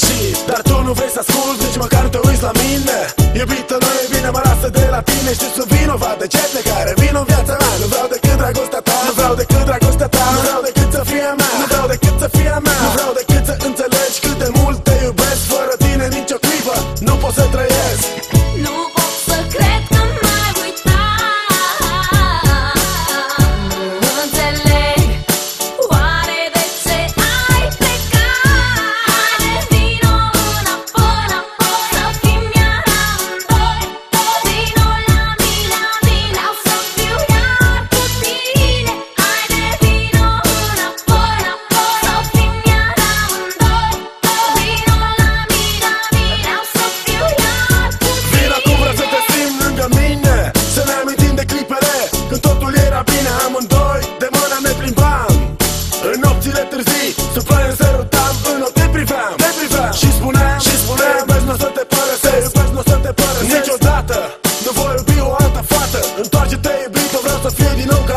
sfârșit Dar tu nu vrei să asculti, nici măcar te uiți la mine. Iubită, nu e bine, mă lasă de la tine Știu sunt vinovat de cele care vin în viața mea. Nu vreau decât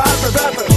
rapper, rapper.